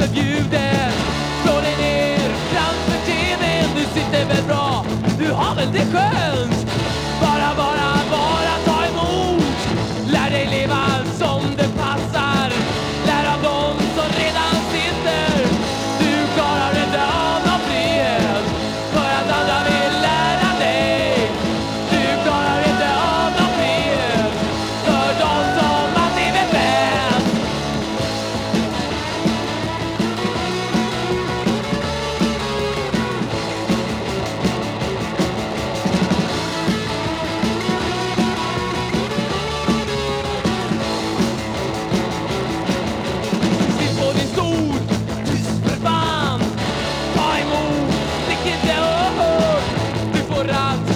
förbjuden Slå dig ner framför TVn, du sitter väl bra, du har väl det skönt? rád